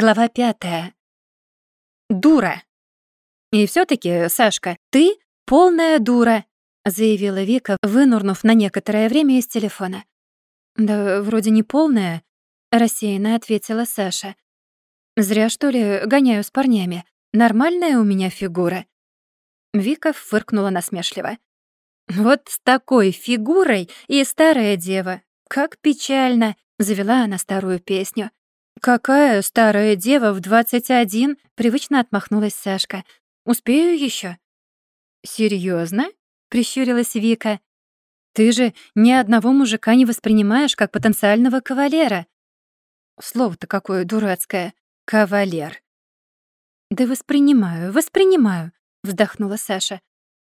Глава пятая. Дура. И все таки Сашка, ты полная дура, заявила Вика, вынурнув на некоторое время из телефона. Да вроде не полная, рассеянно ответила Саша. Зря что ли гоняю с парнями. Нормальная у меня фигура. Вика фыркнула насмешливо. Вот с такой фигурой и старая дева. Как печально, завела она старую песню. «Какая старая дева в двадцать один?» — привычно отмахнулась Сашка. «Успею еще? Серьезно? прищурилась Вика. «Ты же ни одного мужика не воспринимаешь как потенциального кавалера». Слово-то какое дурацкое. «Кавалер». «Да воспринимаю, воспринимаю», — вздохнула Саша.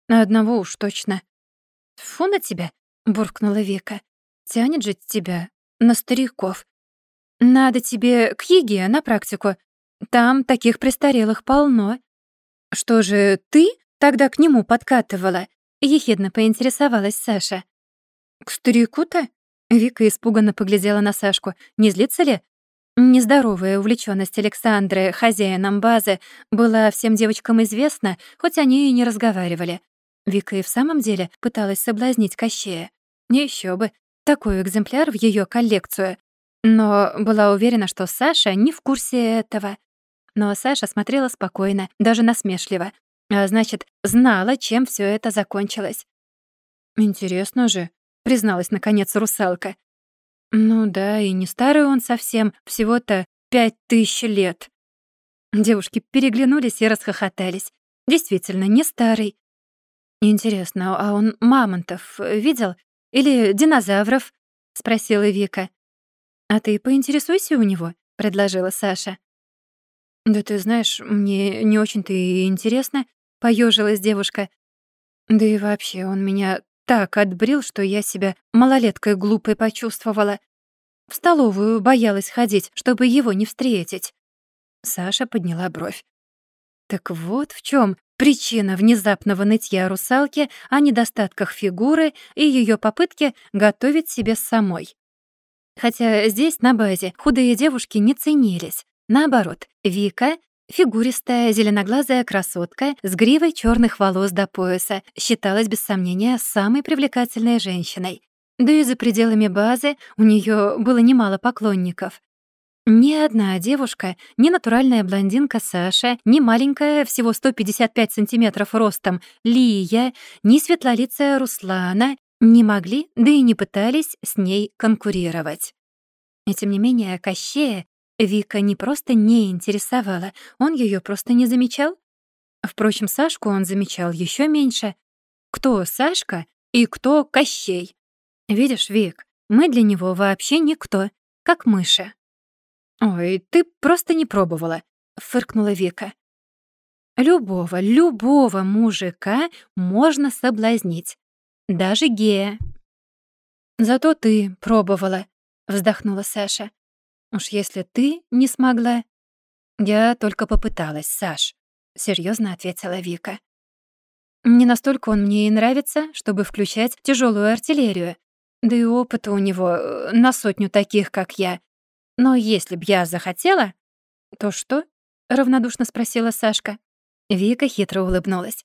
«На одного уж точно». «Фу на тебя», — буркнула Вика. «Тянет же тебя на стариков. Надо тебе к Еге на практику. Там таких престарелых полно. Что же ты тогда к нему подкатывала? Ехидно поинтересовалась Саша. К старику-то? Вика испуганно поглядела на Сашку. Не злится ли? Нездоровая увлечённость Александры хозяином базы была всем девочкам известна, хоть они и не разговаривали. Вика и в самом деле пыталась соблазнить Кощея. Не ещё бы, такой экземпляр в её коллекцию. Но была уверена, что Саша не в курсе этого. Но Саша смотрела спокойно, даже насмешливо. А значит, знала, чем всё это закончилось. «Интересно же», — призналась наконец русалка. «Ну да, и не старый он совсем, всего-то пять тысяч лет». Девушки переглянулись и расхохотались. Действительно, не старый. «Интересно, а он мамонтов видел? Или динозавров?» — спросила Вика. «А ты поинтересуйся у него», — предложила Саша. «Да ты знаешь, мне не очень-то и интересно», — поежилась девушка. «Да и вообще, он меня так отбрил, что я себя малолеткой глупой почувствовала. В столовую боялась ходить, чтобы его не встретить». Саша подняла бровь. Так вот в чем причина внезапного нытья русалки о недостатках фигуры и ее попытке готовить себе самой. Хотя здесь, на базе, худые девушки не ценились. Наоборот, Вика Фигуристая, зеленоглазая красотка с гривой черных волос до пояса считалась без сомнения самой привлекательной женщиной. Да и за пределами базы у нее было немало поклонников. Ни одна девушка, ни натуральная блондинка Саша, ни маленькая, всего 155 сантиметров ростом, Лия, ни светлолицая Руслана не могли, да и не пытались с ней конкурировать. И тем не менее Кощея Вика не просто не интересовала, он ее просто не замечал. Впрочем, Сашку он замечал еще меньше. Кто Сашка и кто Кощей? Видишь, Вик, мы для него вообще никто, как мыши. «Ой, ты просто не пробовала», — фыркнула Вика. «Любого, любого мужика можно соблазнить. Даже гея». «Зато ты пробовала», — вздохнула Саша. «Уж если ты не смогла...» «Я только попыталась, Саш», — серьезно ответила Вика. «Не настолько он мне и нравится, чтобы включать тяжелую артиллерию. Да и опыта у него э, на сотню таких, как я. Но если б я захотела...» «То что?» — равнодушно спросила Сашка. Вика хитро улыбнулась.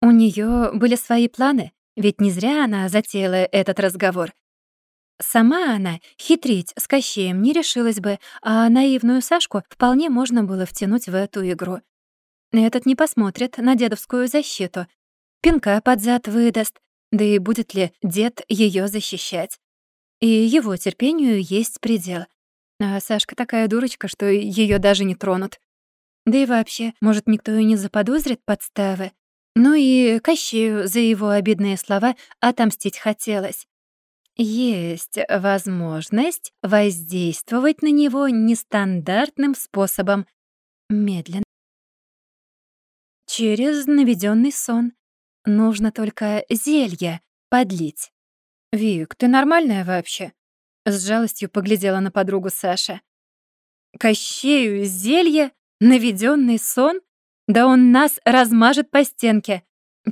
У нее были свои планы, ведь не зря она затеяла этот разговор. Сама она хитрить с Кощеем не решилась бы, а наивную Сашку вполне можно было втянуть в эту игру. Этот не посмотрит на дедовскую защиту. Пинка под зад выдаст, да и будет ли дед ее защищать. И его терпению есть предел. А Сашка такая дурочка, что ее даже не тронут. Да и вообще, может, никто и не заподозрит подставы. Ну и Кощею за его обидные слова отомстить хотелось. Есть возможность воздействовать на него нестандартным способом. Медленно. Через наведенный сон. Нужно только зелье подлить. «Вик, ты нормальная вообще?» С жалостью поглядела на подругу Саша. «Кощею зелье? Наведенный сон? Да он нас размажет по стенке.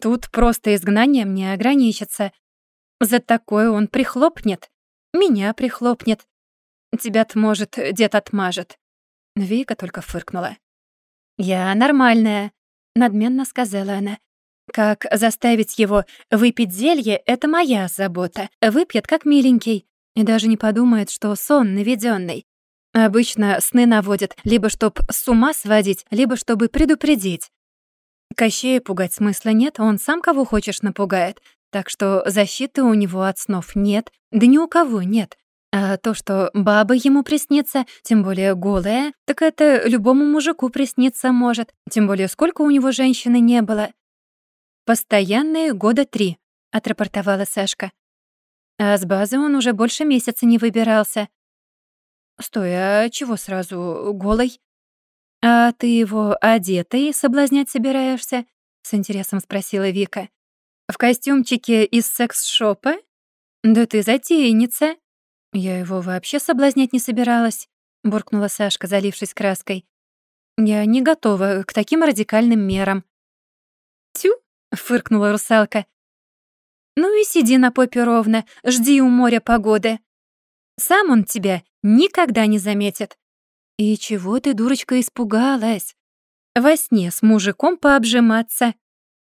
Тут просто изгнанием не ограничится. За такое он прихлопнет. Меня прихлопнет. Тебя-то, может, дед отмажет. Вика только фыркнула. «Я нормальная», — надменно сказала она. «Как заставить его выпить зелье — это моя забота. Выпьет как миленький. И даже не подумает, что сон наведенный. Обычно сны наводят либо чтоб с ума сводить, либо чтобы предупредить. Кощея пугать смысла нет, он сам кого хочешь напугает. Так что защиты у него от снов нет, да ни у кого нет. А то, что баба ему приснится, тем более голая, так это любому мужику присниться может. Тем более сколько у него женщины не было. «Постоянные года три», — отрапортовала Сашка. А с базы он уже больше месяца не выбирался. «Стой, а чего сразу голый?» «А ты его одетый соблазнять собираешься?» — с интересом спросила Вика. «В костюмчике из секс-шопа? Да ты затейница!» «Я его вообще соблазнять не собиралась», — буркнула Сашка, залившись краской. «Я не готова к таким радикальным мерам». «Тю!» — фыркнула русалка. «Ну и сиди на попе ровно, жди у моря погоды. Сам он тебя никогда не заметит». «И чего ты, дурочка, испугалась? Во сне с мужиком пообжиматься